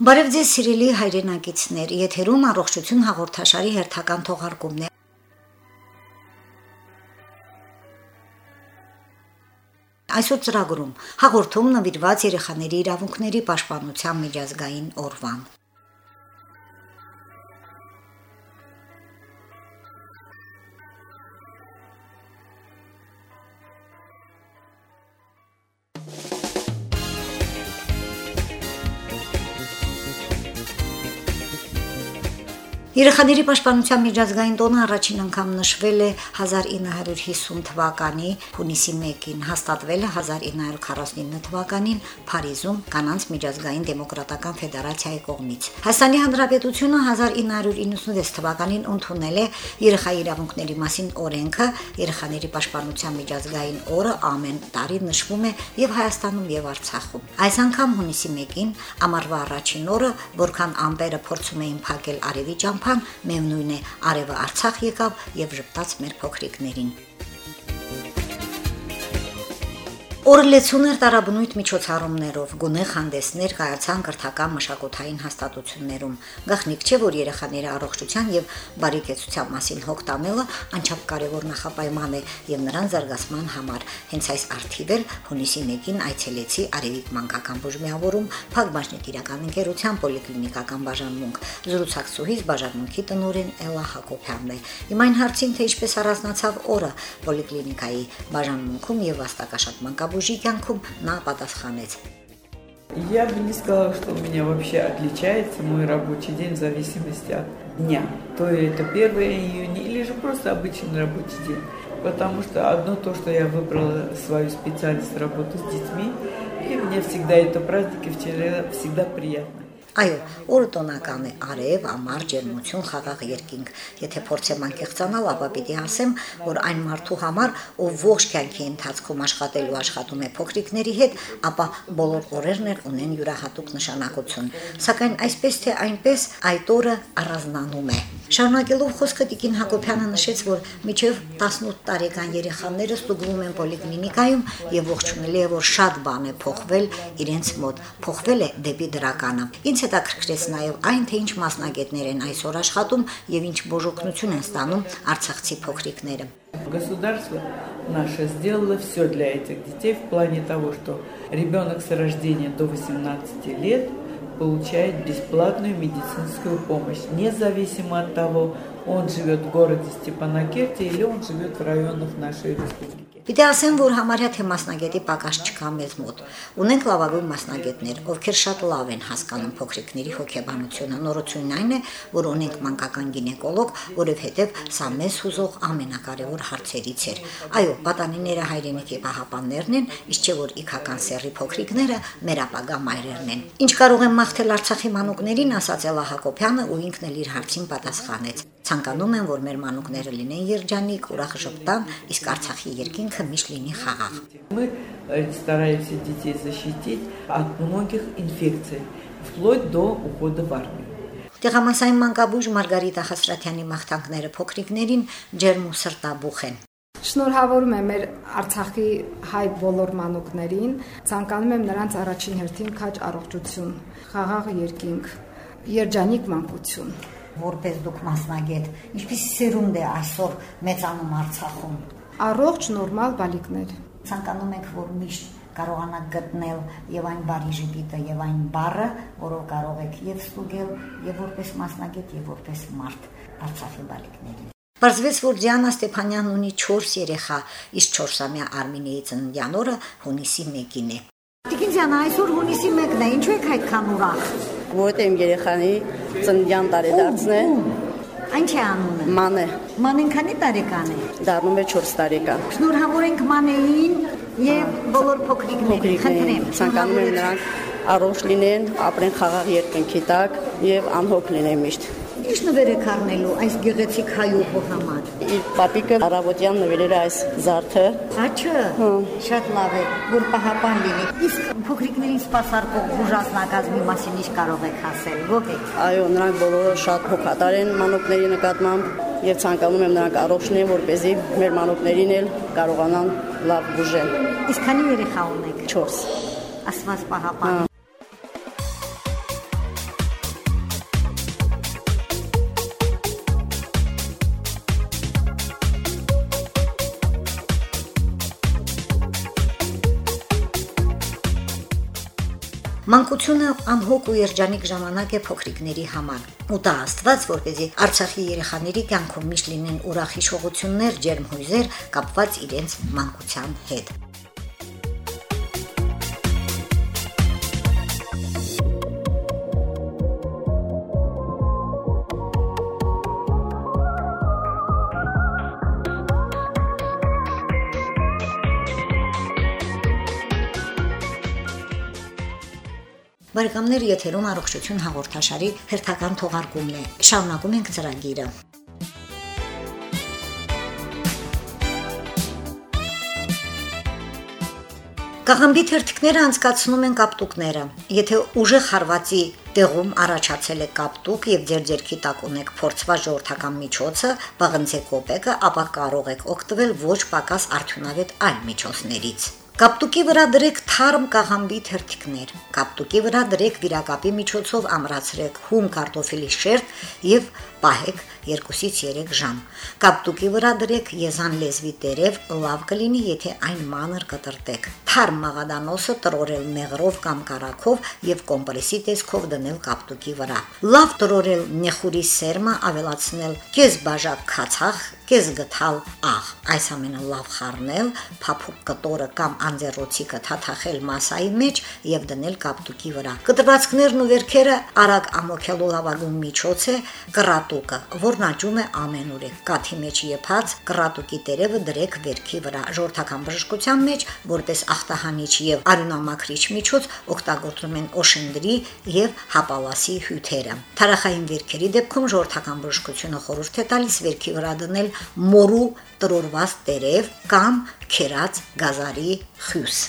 Բարև ձեզ սիրելի հայրենակիցներ, եթերում առողջություն հաղորդաշարի հերթական թողարկումն է։ Այսօր ծրագրում հաղորդում նվիրված երեխաների իրավունքների պաշտպանության միջազգային օրվան։ Երեխաների պաշտպանության միջազգային տոնը առաջին անգամ նշվել է 1950 թվականի հունիսի 1-ին, հաստատվել է 1949 թվականին Փարիզում կանանց միջազգային դեմոկրատական ֆեդերացիայի կողմից։ Հայաստանի Հանրապետությունը 1996 թվականին ընդունել է երեխայի իրավունքների մասին օրենքը, երեխաների պաշտպանության միջազգային օրը ամեն տարի նշվում է եւ Հայաստանում եւ Արցախում։ Այս անգամ հունիսի 1-ին ամառվա առաջին օրը, որքան ամպերը փորձում էին փակել արևի ճամփ անգամ միևնույն է արևը Արցախ եկավ եւ ճպտաց մեր փոքրիկներին։ Օրլեցուն էր տարաբնույթ միջոցառումներով, գունեղ հանդեսներ կայացան կրթական մշակութային հաստատություններում։ Գախնիկ չէ, որ երեխաների առողջության եւ բարեկեցության մասին հոգ տանելը անչափ կարեւոր նախապայման է եւ նրան զարգացման համար։ Հենց այս արդիվ էլ հունիսի 1-ին այցելեցի Արևիկ մանկական բուժմիավորում Փակbaşնի տիրական ընկերության պոլիկլինիկական բաժանմունք։ Զրուցակցուհիս բաժանմունքի տնօրեն Էլա Հակոբյանն է։ Իմ այն հարցին, թե ինչպես առանձնացավ օրը պոլիկլինիկայի բաժանմունքում եւ վաստակաշատման բուժի կյանքում նա պատասխանեց. Я бы не сказала, что у меня вообще отличается мой рабочий день в зависимости от дня. То это 1 июня или же просто обычный рабочий день. Потому что одно то, что я выбрала свою специальность работы с детьми, и мне всегда это праздники всегда приятно. Այո, օրը տոնական է, արև, ամառ, ջերմություն, խաղաղ երկինք։ Եթե փորձեմ անկեղծանալ, ապա պիտի ասեմ, որ այն մարդու համար, ով ողջ կյանքի ընթացքում աշխատելու աշխատում է փոքրիկների հետ, ապա բոլոր օրերն էլ ունեն յուրահատուկ նշանակություն։ Սակայն այսպես թե այնպես այդ օրը առանձնանում է։ Շարունակելով խոսքը Տիկին Հակոբյանը նշեց, որ միջև 18 տարեկան երեխաները ստուգվում են պոլիկլինիկայում եւ ողջունելի է, որ շատ բան է փոխվել իրենց մոտ։ Փոխվել է դեպի դրականը։ Ինչ հետաքրքրեց նաեւ այն, թե ինչ մասնագետներ են այսօր աշխատում եւ ինչ բոժօգնություն են ստանում արցախցի փոքրիկները։ Государство наше сделало все для этих детей в плане того, что ребенок с рождения до 18 лет получает бесплатную медицинскую помощь, независимо от того, он живет в городе Степанакерте или он живет в районах нашей республики. Պիտի ասեմ, որ համարյա թե մասնագետի պակաս չկա մեզ մոտ։ Ունենք լավագույն մասնագետներ, ովքեր շատ լավ են հասկանում փոքրիկների հոգեբանությունը։ Նորությունն այն է, որ ունենք մանկական գինեկոլոգ, որովհետև սա մեզ հուզող ամենակարևոր հարցերից էր։ Այո, պատանիները հայրենիքի պահապաններն են, իսկ չէ որ իքական սերի փոքրիկները մեր ապագա մայրերն են։ Ինչ կարող եմ մաղթել Արցախի մանուկներին, ասաց Էլա Հակոբյանը ու ինքն էլ իր հարցին պատասխանեց։ Ցանկանում են, որ մեր մանուկները լինեն երջանիկ, ուրախ ժպտան, իսկ Արցախի երկինքը միշտ լինի խաղաղ։ Мы стараемся детей защитить от многих инфекций, вплоть до ухода в армию. Տեղամասային մանկաբույժ Մարգարիտա Խասրատյանի մաղթանքները փոքրիկներին ջերմ ու սրտաբուխ են։ Շնորհավորում եմ մեր Արցախի հայ բոլոր մանուկներին, ցանկանում եմ նրանց առաջին հերթին քաջ առողջություն, խաղաղ երկինք, երջանիկ մանկություն որպես դուք մասնագետ, ինչպես սերունդ է այսօր մեծանում Արցախում։ Առողջ նորմալ բալիկներ։ Ցանկանում եք, որ միշտ կարողանաք գտնել եւ այն բարի ժպիտը եւ այն բառը, որով կարող եք եւ ստուգել եւ որպես մասնագետ եւ որպես մարդ Արցախի բալիկներին։ Պարզվեց, որ Դիանա Ստեփանյանն ունի 4 երեխա, իսկ 4-ամյա Արմինեի ծննդյան օրը հունիսի 1-ին է։ Տիկին Դիանա, այսօր հունիսի 1-ն է, ինչու եք այդքան ուրախ որովհետև իմ երեխանի ծննդյան տարեդարձն է։ Ինչ է անունը։ Մանե։ Մանեն քանի տարեկան է։ Դառնում է 4 տարեկան։ Շնորհավորենք Մանեին եւ բոլոր փոքրիկներին։ Խնդրեմ։ Ցանկանում եմ նրանք առողջ լինեն, ապրեն խաղաղ երկնքի տակ եւ անհոգ լինեն միշտ։ Ինչ նվեր եք առնելու այս գեղեցիկ հայուհու համար։ Իր պապիկը Արավոտյան նվերել է այս զարդը։ Աչը։ Շատ լավ է, որ պահապան լինի։ Իսկ փոքրիկներին սպասարկող բուժասնակազմի մասին ինչ կարող եք ասել, ո՞վ Այո, նրանք բոլորը շատ հոգատար են մանուկների նկատմամբ եւ ցանկանում եմ նրանք առողջ լինեն, որ เป զի մեր մանուկներին էլ կարողանան լավ բուժել։ Իսկ քանի երեխա ունեք։ 4։ Աստված պահապան։ Մանկությունը անհոգ ու երջանիկ ժամանակ է փոքրիկների համար։ Ու դա Աստված, որպեսզի Արցախի երեխաների կյանքում միշտ լինեն ուրախ հիշողություններ, ջերմ հույզեր կապված իրենց մանկության հետ։ Բարեկամներ եթերում առողջություն հաղորդաշարի հերթական թողարկումն է։ Շարունակում ենք ծրագիրը։ Կաղամբի թերթիկները անցկացնում են կապտուկները։ Եթե ուժեղ հարվածի տեղում առաջացել է կապտուկ եւ ձեր ձերքի տակ ունեք փորձված ժողովրդական միջոցը, բաղնձե կոպեկը, ապա կարող եք օգտվել ոչ պակաս արդյունավետ այլ միջոցներից։ Կապտուկի վրա դրեք թարմ կաղամբի թերթիկներ։ Կապտուկի վրա դրեք վիրակապի միջոցով ամրացրեք հում կարտոֆիլի շերտ եւ պահեք 2-ից 3 ժամ։ Կապտուկի վրա դրեք եզան լեզվի տերև, լավ կլինի, եթե այն մանր կտրտեք։ Թարմ մաղադանոսը տրորել մեղրով կամ կարակով եւ կոմպրեսի տեսքով դնել կապտուկի վրա։ Լավ տրորել նեխուրի սերմը ավելացնել կես բաժակ քացախ, կես գթալ աղ։ Այս ամենը լավ խառնել, փափուկ կտորը կամ անձեռոցիկը թաթախել մասայի մեջ եւ դնել կապտուկի վրա։ Կտրվածքներն ու վերքերը արագ ամոքելու լավագույն միջոց է կրատուկը, որն աճում է ամենուրեք։ Կաթի մեջ եփած կրատուկի տերևը դրեք վերքի վրա։ Ժողովրդական բժշկության մեջ որպես ախտահանիչ եւ արյունամաքրիչ միջոց օգտագործում են օշնդրի եւ հապալասի հյութերը։ Թարախային վերքերի դեպքում ժողովրդական բժշկությունը խորհուրդ է տալիս վերքի վրա դնել մորու տրորված տերև կամ քերած գազարի խյուս։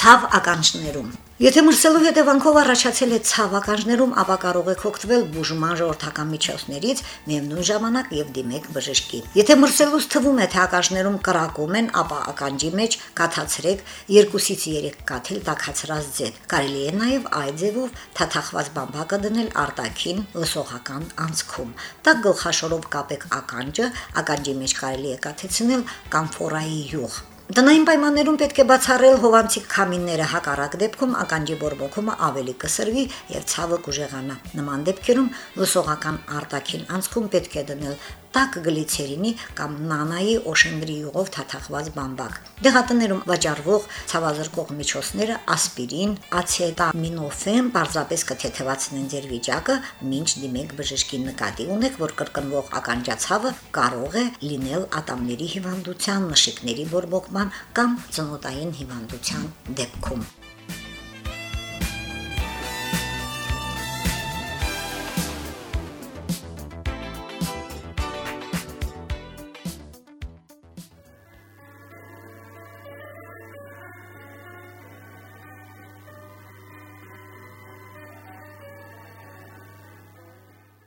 Ցավ ականջներում Եթե մրսելու հետևանքով առաջացել է ցավ ականջներում, ապա կարող եք օգտվել բուժման ժողովրդական միջոցներից, միևնույն ժամանակ եւ դիմեք բժշկի։ Եթե մրսելուց թվում է, թե ականջներում կրակում են, ապա ականջի մեջ կաթացրեք 2-ից 3 կաթիլ տաքացրած ձետ։ Կարելի է նաեւ այ ձևով թաթախված բամբակը դնել արտաքին լսողական անցքում։ Տակ գլխաշորով կապեք ականջը, ականջի մեջ կարելի է կաթեցնել կամֆորայի յուղ։ Տնային պայմաններում պետք է բացառել հովանցիկ քամինները հակառակ դեպքում ականջի բորբոքումը ավելի կսրվի եւ ցավը կուժեղանա։ Նման դեպքերում լսողական արտաքին անցքում պետք է դնել տաք գլիցերինի կամ նանայի օշենդրի յուղով թաթախված բամբակ։ Դեղատներում վաճառվող ցավազրկող միջոցները ասպիրին, ացետամինոֆեն պարզապես կթեթևացնեն ձեր վիճակը, ինչ դիմեք բժշկի նկատի ունեք, որ կրկնվող ականջացավը կարող է լինել ատամների հիվանդության, նշիկների բորբոքման կամ ծնոտային հիվանդության դեպքում։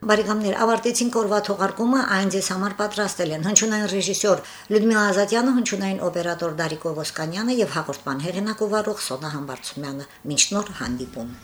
Բարեկամներ, ավարտեցինք օրվա թողարկումը, այն ձեզ համար պատրաստել են հնչյունային ռեժիսոր Լյուդմիլա Ազատյանը, հնչյունային օպերատոր Դարիկ Ովոսկանյանը եւ հաղորդման հեղինակ ով Սոնա Համբարձումյանը։ Մինչ նոր հանդիպում։